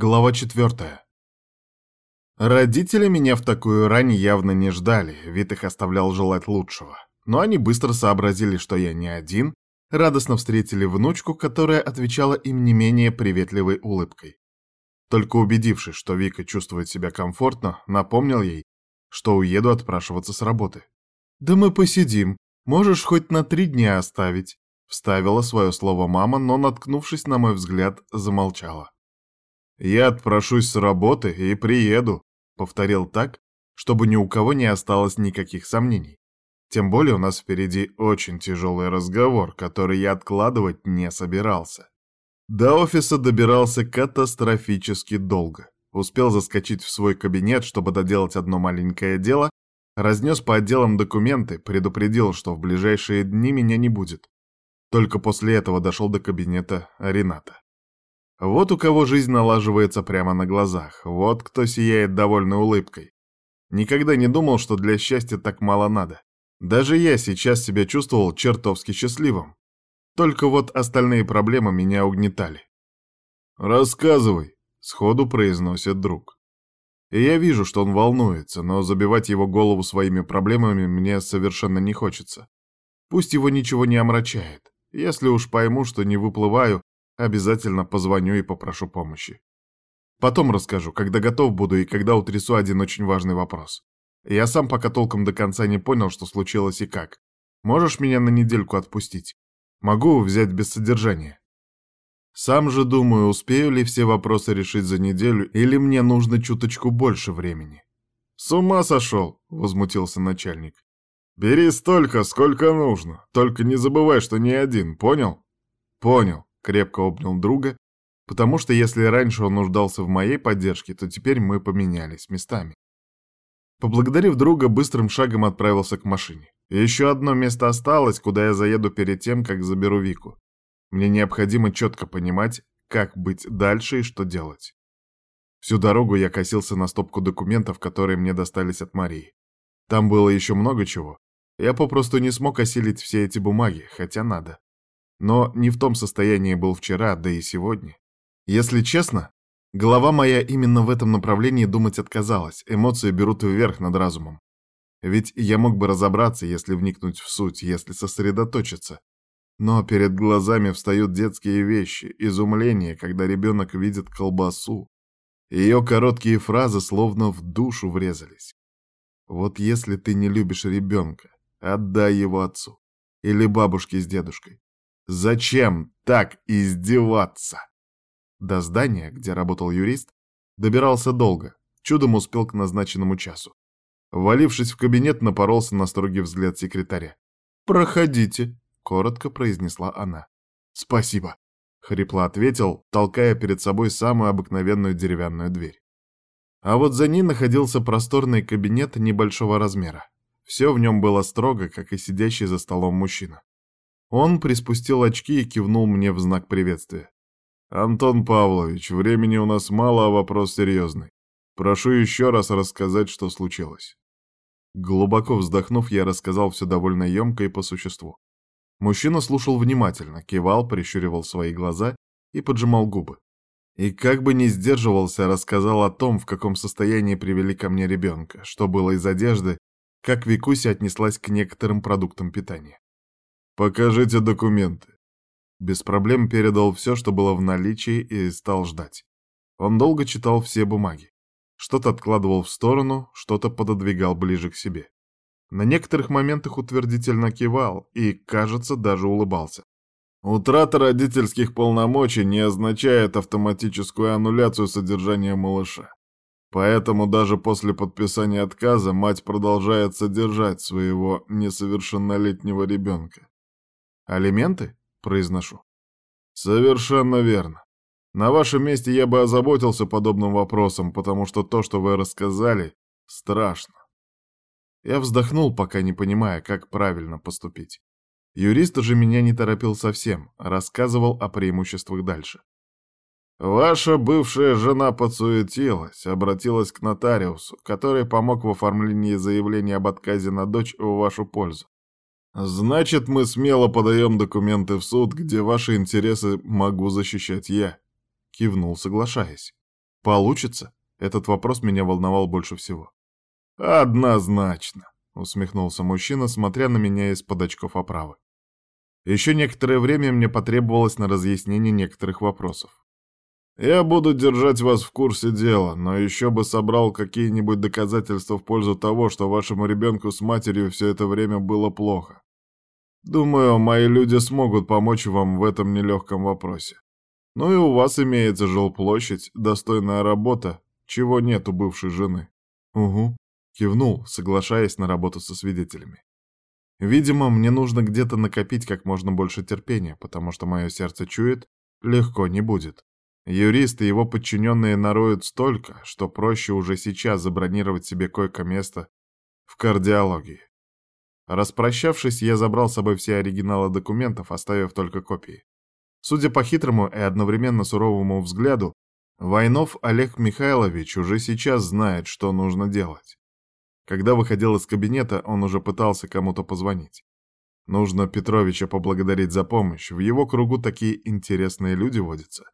Глава четвертая. Родители меня в такую рань явно не ждали, вид их оставлял желать лучшего. Но они быстро сообразили, что я не один, радостно встретили внучку, которая отвечала им не менее приветливой улыбкой. Только убедившись, что Вика чувствует себя комфортно, напомнил ей, что уеду отпрашиваться с работы. «Да мы посидим, можешь хоть на три дня оставить», вставила свое слово мама, но, наткнувшись на мой взгляд, замолчала. «Я отпрошусь с работы и приеду», — повторил так, чтобы ни у кого не осталось никаких сомнений. Тем более у нас впереди очень тяжелый разговор, который я откладывать не собирался. До офиса добирался катастрофически долго. Успел заскочить в свой кабинет, чтобы доделать одно маленькое дело, разнес по отделам документы, предупредил, что в ближайшие дни меня не будет. Только после этого дошел до кабинета Рената. Вот у кого жизнь налаживается прямо на глазах, вот кто сияет довольной улыбкой. Никогда не думал, что для счастья так мало надо. Даже я сейчас себя чувствовал чертовски счастливым. Только вот остальные проблемы меня угнетали. «Рассказывай», — сходу произносит друг. И я вижу, что он волнуется, но забивать его голову своими проблемами мне совершенно не хочется. Пусть его ничего не омрачает. Если уж пойму, что не выплываю, Обязательно позвоню и попрошу помощи. Потом расскажу, когда готов буду и когда утрясу один очень важный вопрос. Я сам пока толком до конца не понял, что случилось и как. Можешь меня на недельку отпустить? Могу взять без содержания. Сам же думаю, успею ли все вопросы решить за неделю, или мне нужно чуточку больше времени. С ума сошел, возмутился начальник. Бери столько, сколько нужно. Только не забывай, что не один, понял? Понял крепко обнял друга, потому что если раньше он нуждался в моей поддержке, то теперь мы поменялись местами. Поблагодарив друга, быстрым шагом отправился к машине. Еще одно место осталось, куда я заеду перед тем, как заберу Вику. Мне необходимо четко понимать, как быть дальше и что делать. Всю дорогу я косился на стопку документов, которые мне достались от Марии. Там было еще много чего. Я попросту не смог осилить все эти бумаги, хотя надо. Но не в том состоянии был вчера, да и сегодня. Если честно, голова моя именно в этом направлении думать отказалась, эмоции берут вверх над разумом. Ведь я мог бы разобраться, если вникнуть в суть, если сосредоточиться. Но перед глазами встают детские вещи, изумление, когда ребенок видит колбасу. Ее короткие фразы словно в душу врезались. Вот если ты не любишь ребенка, отдай его отцу. Или бабушке с дедушкой. Зачем так издеваться? До здания, где работал юрист, добирался долго, чудом успел к назначенному часу. Валившись в кабинет, напоролся на строгий взгляд секретаря. «Проходите», — коротко произнесла она. «Спасибо», — хрипло ответил, толкая перед собой самую обыкновенную деревянную дверь. А вот за ней находился просторный кабинет небольшого размера. Все в нем было строго, как и сидящий за столом мужчина. Он приспустил очки и кивнул мне в знак приветствия. «Антон Павлович, времени у нас мало, а вопрос серьезный. Прошу еще раз рассказать, что случилось». Глубоко вздохнув, я рассказал все довольно емко и по существу. Мужчина слушал внимательно, кивал, прищуривал свои глаза и поджимал губы. И как бы не сдерживался, рассказал о том, в каком состоянии привели ко мне ребенка, что было из одежды, как Викуся отнеслась к некоторым продуктам питания. «Покажите документы». Без проблем передал все, что было в наличии, и стал ждать. Он долго читал все бумаги. Что-то откладывал в сторону, что-то пододвигал ближе к себе. На некоторых моментах утвердительно кивал и, кажется, даже улыбался. Утрата родительских полномочий не означает автоматическую аннуляцию содержания малыша. Поэтому даже после подписания отказа мать продолжает содержать своего несовершеннолетнего ребенка. «Алименты?» — произношу. «Совершенно верно. На вашем месте я бы озаботился подобным вопросом, потому что то, что вы рассказали, страшно». Я вздохнул, пока не понимая, как правильно поступить. Юрист же меня не торопил совсем, рассказывал о преимуществах дальше. Ваша бывшая жена подсуетилась, обратилась к нотариусу, который помог в оформлении заявления об отказе на дочь в вашу пользу. «Значит, мы смело подаем документы в суд, где ваши интересы могу защищать я», — кивнул, соглашаясь. Получится? Этот вопрос меня волновал больше всего. «Однозначно», — усмехнулся мужчина, смотря на меня из-под очков оправы. Еще некоторое время мне потребовалось на разъяснение некоторых вопросов. «Я буду держать вас в курсе дела, но еще бы собрал какие-нибудь доказательства в пользу того, что вашему ребенку с матерью все это время было плохо. Думаю, мои люди смогут помочь вам в этом нелегком вопросе. Ну и у вас имеется жилплощадь, достойная работа, чего нет у бывшей жены. Угу. Кивнул, соглашаясь на работу со свидетелями. Видимо, мне нужно где-то накопить как можно больше терпения, потому что мое сердце чует, легко не будет. Юристы и его подчиненные нароют столько, что проще уже сейчас забронировать себе койко-место в кардиологии. Распрощавшись, я забрал с собой все оригиналы документов, оставив только копии. Судя по хитрому и одновременно суровому взгляду, Войнов Олег Михайлович уже сейчас знает, что нужно делать. Когда выходил из кабинета, он уже пытался кому-то позвонить. Нужно Петровича поблагодарить за помощь, в его кругу такие интересные люди водятся.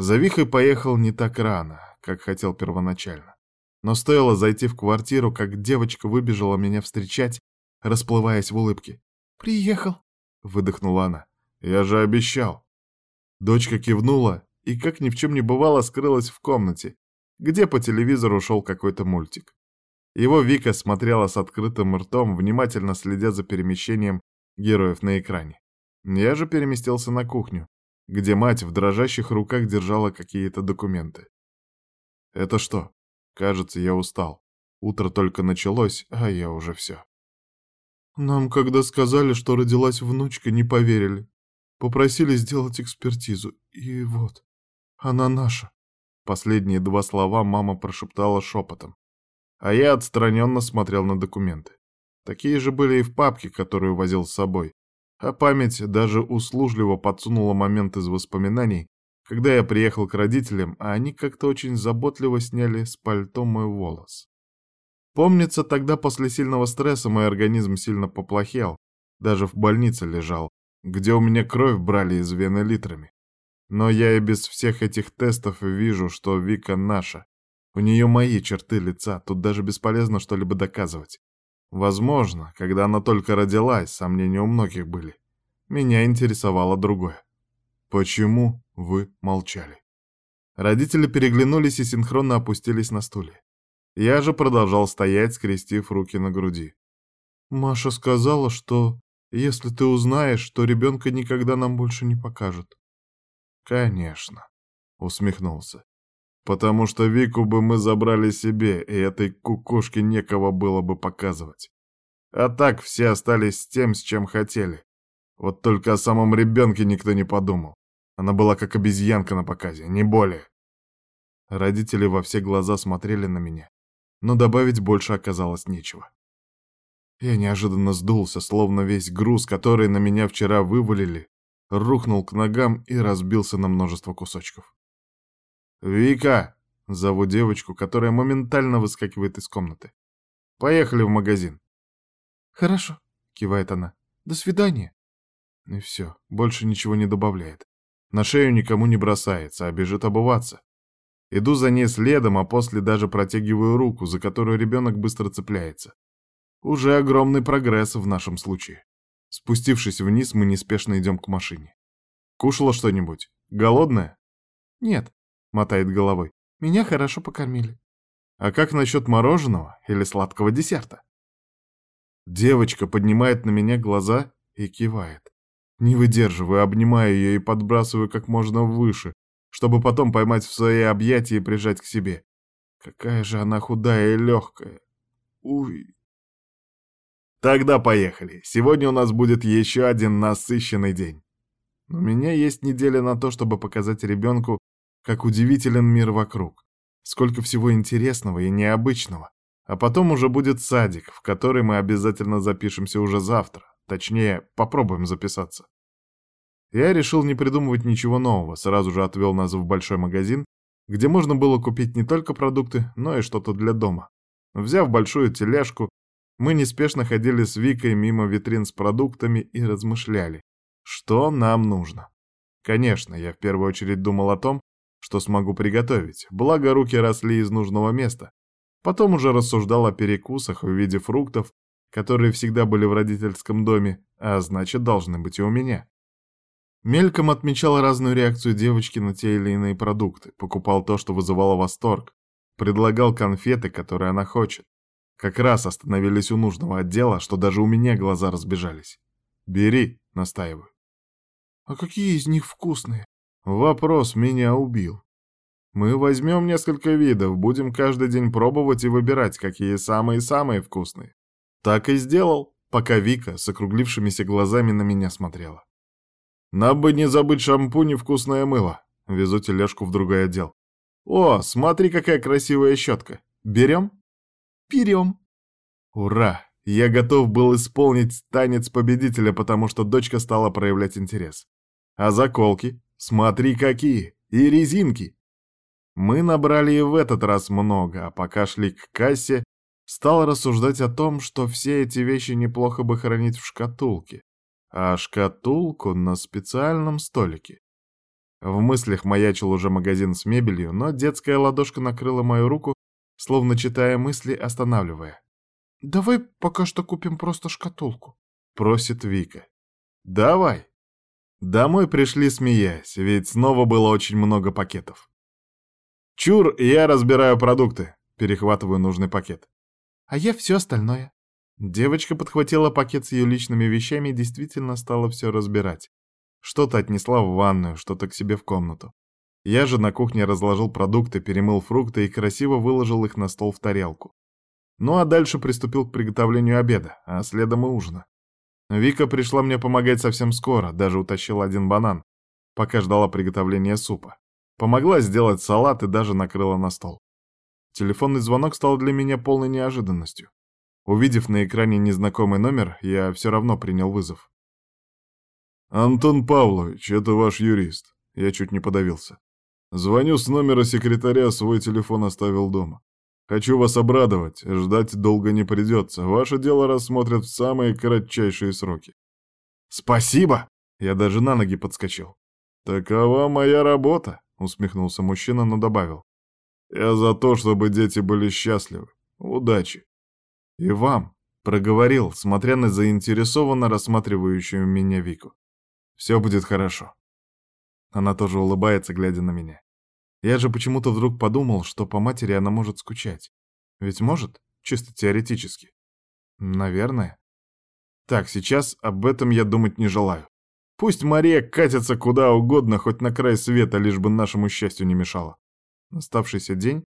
За Вихой поехал не так рано, как хотел первоначально. Но стоило зайти в квартиру, как девочка выбежала меня встречать расплываясь в улыбке. «Приехал», — выдохнула она. «Я же обещал». Дочка кивнула и, как ни в чем не бывало, скрылась в комнате, где по телевизору шел какой-то мультик. Его Вика смотрела с открытым ртом, внимательно следя за перемещением героев на экране. Я же переместился на кухню, где мать в дрожащих руках держала какие-то документы. «Это что? Кажется, я устал. Утро только началось, а я уже все». Нам, когда сказали, что родилась внучка, не поверили. Попросили сделать экспертизу. И вот, она наша. Последние два слова мама прошептала шепотом. А я отстраненно смотрел на документы. Такие же были и в папке, которую возил с собой. А память даже услужливо подсунула момент из воспоминаний, когда я приехал к родителям, а они как-то очень заботливо сняли с пальто мой волос. Помнится, тогда после сильного стресса мой организм сильно поплохел, даже в больнице лежал, где у меня кровь брали из вены литрами. Но я и без всех этих тестов вижу, что Вика наша. У нее мои черты лица, тут даже бесполезно что-либо доказывать. Возможно, когда она только родилась, сомнения у многих были. Меня интересовало другое. Почему вы молчали? Родители переглянулись и синхронно опустились на стулья. Я же продолжал стоять, скрестив руки на груди. Маша сказала, что если ты узнаешь, то ребенка никогда нам больше не покажут. Конечно, усмехнулся. Потому что Вику бы мы забрали себе, и этой кукушке некого было бы показывать. А так все остались с тем, с чем хотели. Вот только о самом ребенке никто не подумал. Она была как обезьянка на показе, не более. Родители во все глаза смотрели на меня, но добавить больше оказалось нечего. Я неожиданно сдулся, словно весь груз, который на меня вчера вывалили, рухнул к ногам и разбился на множество кусочков. «Вика!» — зову девочку, которая моментально выскакивает из комнаты. «Поехали в магазин». «Хорошо», — кивает она. «До свидания». И все, больше ничего не добавляет. На шею никому не бросается, а бежит обуваться. Иду за ней следом, а после даже протягиваю руку, за которую ребенок быстро цепляется. Уже огромный прогресс в нашем случае. Спустившись вниз, мы неспешно идем к машине. Кушала что-нибудь? Голодная? Нет, мотает головой. Меня хорошо покормили. А как насчет мороженого или сладкого десерта? Девочка поднимает на меня глаза и кивает. Не выдерживаю, обнимаю ее и подбрасываю как можно выше, чтобы потом поймать в свои объятия и прижать к себе. Какая же она худая и легкая. Уй. Тогда поехали. Сегодня у нас будет еще один насыщенный день. У меня есть неделя на то, чтобы показать ребенку, как удивителен мир вокруг. Сколько всего интересного и необычного. А потом уже будет садик, в который мы обязательно запишемся уже завтра. Точнее, попробуем записаться. Я решил не придумывать ничего нового, сразу же отвел нас в большой магазин, где можно было купить не только продукты, но и что-то для дома. Взяв большую тележку, мы неспешно ходили с Викой мимо витрин с продуктами и размышляли, что нам нужно. Конечно, я в первую очередь думал о том, что смогу приготовить, благо руки росли из нужного места. Потом уже рассуждал о перекусах в виде фруктов, которые всегда были в родительском доме, а значит, должны быть и у меня. Мельком отмечал разную реакцию девочки на те или иные продукты, покупал то, что вызывало восторг, предлагал конфеты, которые она хочет. Как раз остановились у нужного отдела, что даже у меня глаза разбежались. «Бери», — настаиваю. «А какие из них вкусные?» Вопрос меня убил. Мы возьмем несколько видов, будем каждый день пробовать и выбирать, какие самые-самые вкусные. Так и сделал, пока Вика с округлившимися глазами на меня смотрела. Нам бы не забыть шампунь и вкусное мыло. Везу тележку в другой отдел. О, смотри, какая красивая щетка. Берем? Берем. Ура! Я готов был исполнить танец победителя, потому что дочка стала проявлять интерес. А заколки? Смотри, какие! И резинки! Мы набрали и в этот раз много, а пока шли к кассе, стал рассуждать о том, что все эти вещи неплохо бы хранить в шкатулке, а шкатулку на специальном столике. В мыслях маячил уже магазин с мебелью, но детская ладошка накрыла мою руку, словно читая мысли, останавливая. «Давай пока что купим просто шкатулку», — просит Вика. «Давай». Домой пришли смеясь, ведь снова было очень много пакетов. «Чур, я разбираю продукты», — перехватываю нужный пакет. «А я все остальное». Девочка подхватила пакет с ее личными вещами и действительно стала все разбирать. Что-то отнесла в ванную, что-то к себе в комнату. Я же на кухне разложил продукты, перемыл фрукты и красиво выложил их на стол в тарелку. Ну а дальше приступил к приготовлению обеда, а следом и ужина. Вика пришла мне помогать совсем скоро, даже утащила один банан, пока ждала приготовления супа. Помогла сделать салат и даже накрыла на стол. Телефонный звонок стал для меня полной неожиданностью. Увидев на экране незнакомый номер, я все равно принял вызов. «Антон Павлович, это ваш юрист». Я чуть не подавился. «Звоню с номера секретаря, свой телефон оставил дома. Хочу вас обрадовать, ждать долго не придется. Ваше дело рассмотрят в самые кратчайшие сроки. Спасибо! Я даже на ноги подскочил. Такова моя работа, усмехнулся мужчина, но добавил. Я за то, чтобы дети были счастливы. Удачи. И вам, проговорил, смотря на заинтересованно рассматривающую меня Вику. Все будет хорошо. Она тоже улыбается, глядя на меня. Я же почему-то вдруг подумал, что по матери она может скучать. Ведь может, чисто теоретически. Наверное. Так, сейчас об этом я думать не желаю. Пусть Мария катится куда угодно, хоть на край света, лишь бы нашему счастью не мешало. Оставшийся день,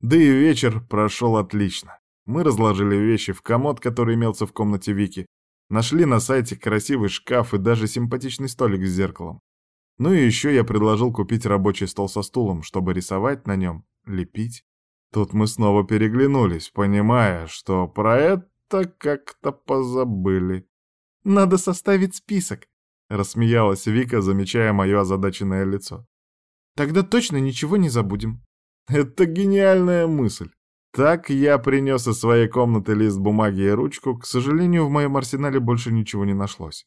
да и вечер прошел отлично. Мы разложили вещи в комод, который имелся в комнате Вики, нашли на сайте красивый шкаф и даже симпатичный столик с зеркалом. Ну и еще я предложил купить рабочий стол со стулом, чтобы рисовать на нем, лепить. Тут мы снова переглянулись, понимая, что про это как-то позабыли. «Надо составить список», — рассмеялась Вика, замечая мое озадаченное лицо. «Тогда точно ничего не забудем». «Это гениальная мысль. Так я принес из своей комнаты лист бумаги и ручку. К сожалению, в моем арсенале больше ничего не нашлось.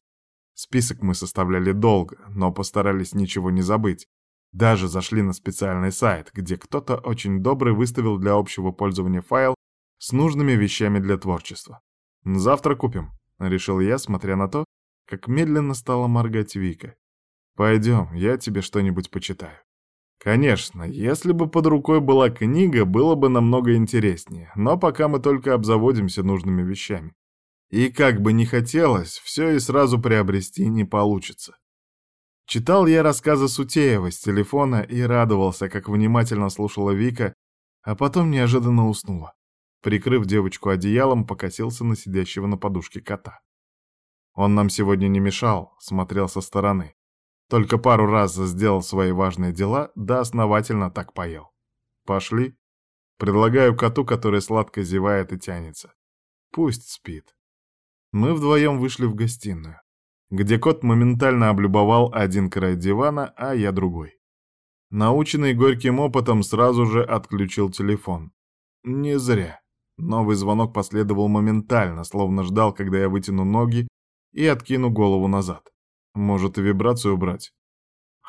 Список мы составляли долго, но постарались ничего не забыть. Даже зашли на специальный сайт, где кто-то очень добрый выставил для общего пользования файл с нужными вещами для творчества. «Завтра купим», — решил я, смотря на то, как медленно стала моргать Вика. «Пойдем, я тебе что-нибудь почитаю». Конечно, если бы под рукой была книга, было бы намного интереснее, но пока мы только обзаводимся нужными вещами. И как бы ни хотелось, все и сразу приобрести не получится. Читал я рассказы Сутеева с телефона и радовался, как внимательно слушала Вика, а потом неожиданно уснула. Прикрыв девочку одеялом, покосился на сидящего на подушке кота. Он нам сегодня не мешал, смотрел со стороны. Только пару раз сделал свои важные дела, да основательно так поел. Пошли. Предлагаю коту, который сладко зевает и тянется. Пусть спит. Мы вдвоем вышли в гостиную, где кот моментально облюбовал один край дивана, а я другой. Наученный горьким опытом, сразу же отключил телефон. Не зря. Новый звонок последовал моментально, словно ждал, когда я вытяну ноги и откину голову назад. Может, и вибрацию убрать.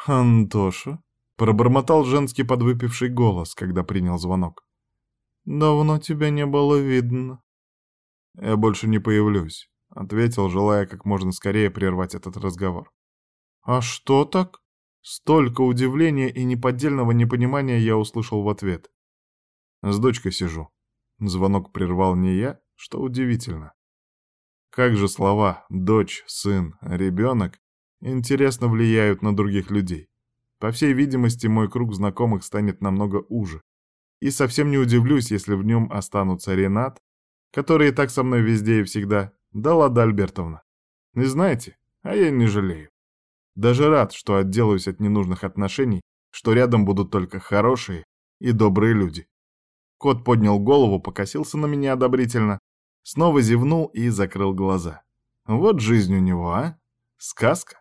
«Антоша?» — Пробормотал женский подвыпивший голос, когда принял звонок. «Давно тебя не было видно». «Я больше не появлюсь», — ответил, желая как можно скорее прервать этот разговор. «А что так?» Столько удивления и неподдельного непонимания я услышал в ответ. С дочкой сижу. Звонок прервал не я, что удивительно. Как же слова «дочь», «сын», «ребенок» интересно влияют на других людей. По всей видимости, мой круг знакомых станет намного уже. И совсем не удивлюсь, если в нем останутся Ренат, который и так со мной везде и всегда, да Лада Альбертовна. И знаете, а я не жалею. Даже рад, что отделаюсь от ненужных отношений, что рядом будут только хорошие и добрые люди. Кот поднял голову, покосился на меня одобрительно, снова зевнул и закрыл глаза. Вот жизнь у него, а? Сказка?